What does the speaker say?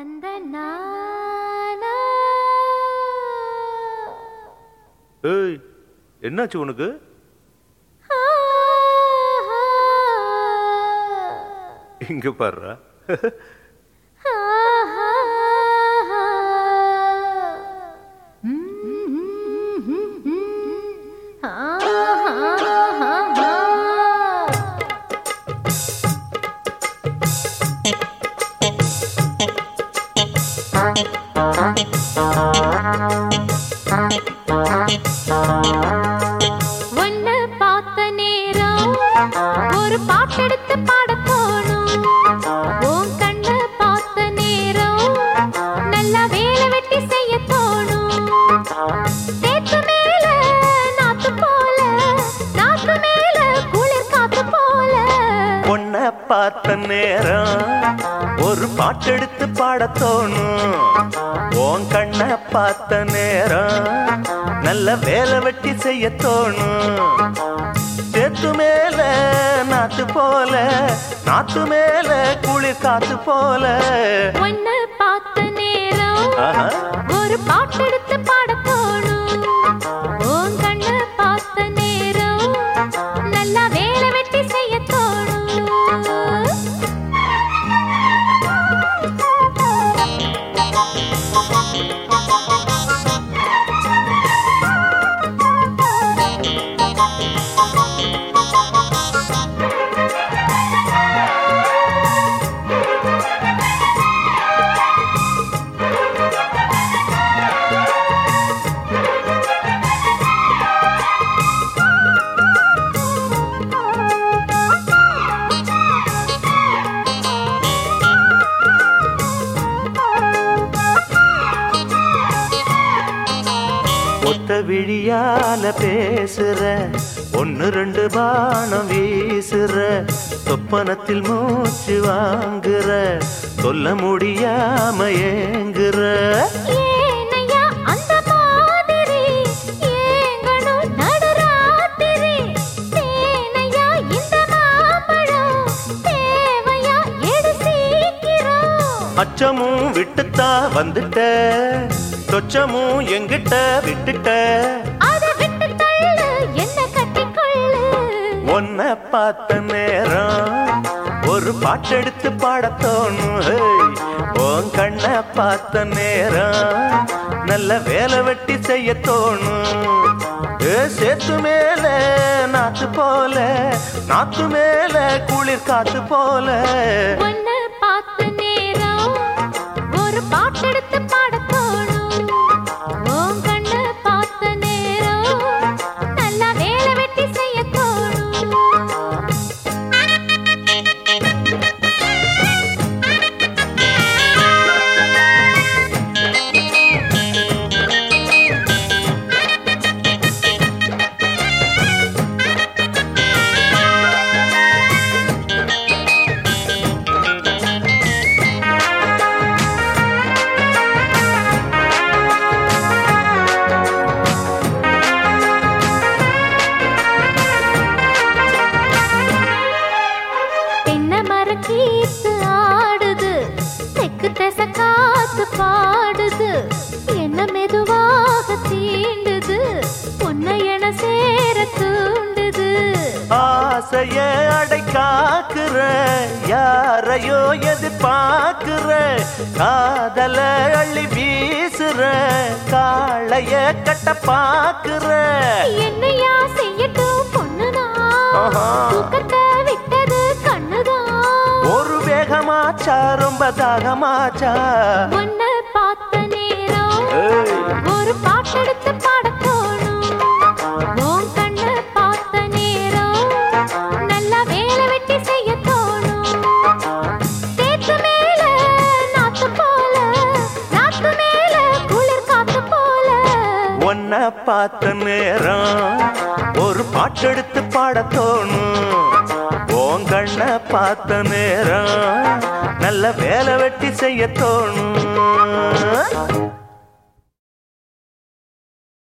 அந்த ஏய் என்னாச்சு உனக்கு? இங்க பாருடா. ஒன்னு பார்த்த நேரம் ஒரு பாட்டெடுத்து பாட தோணும் உன் கண்ண பார்த்த நேரம் நல்லா வேலை வெட்டி செய்ய தோணும் தேத்து மேல நாத்து போல நாத்து மேல குளிர் காத்து போல. பார்த்த நேரம் ஒரு பாட்டெடுத்து பாட தோணும். உன் கண்ணை பார்த்த நேரம் நல்ல வேலை வெட்டி செய்ய தோணும். சேத்து மேல நாத்து போல நாத்து மேல குளிர் காத்து போல. ஒன்னு பார்த்த நேரம். ஒரு பாட்டெடுத்து பாட தோணும் விழியால பேசுற ஒன்னு ரெண்டு பானம் வீசுற சொப்பனத்தில் மூச்சு வாங்குற சொல்ல முடியாமையே அச்சமும் விட்டுத்தா வந்துட்ட. தொச்சமும் எங்கிட்ட விட்டுட்ட. உன்னை பார்த்த நேரம் ஒரு பாட்டெடுத்து பாடத் தோணும். ஹேய். உன் கண்ணை பார்த்த நேரம் நல்ல வேலை வெட்டி செய்ய தோணும். சேத்து மேல நாத்து போல நாத்து மேல குளிர் காத்து போல. ஒரு பாடுது என்ன மெதுவாக தீண்டுது. உன்னை என சேர தூண்டுது. ஆசைய அடை காக்குற யாரையோ எதிர்பார்க்கிற காதல அள்ளி வீசுற காளைய கட்ட பாக்குற என்னையா செய்யட்டும் பொண்ணுதான் விட்டது கண்ணுதான். ஒரு வேகமாச்சா ரொம்ப தாகமாச்சா? ஒரு பாட்டெடுத்து பாட உன் பார்த்த நேரம் நல்லா வேலை வெட்டி செய்ய தோணும். சேத்து மேல நாத்து போல நாத்து மேல குளிர் காத்து போல. பார்த்த நேரம் ஒரு பாட்டெடுத்து பாட தோணும். உன் கண்ணை பார்த்த நேரம் நல்ல வேலை வெட்டி செய்ய தோணும்.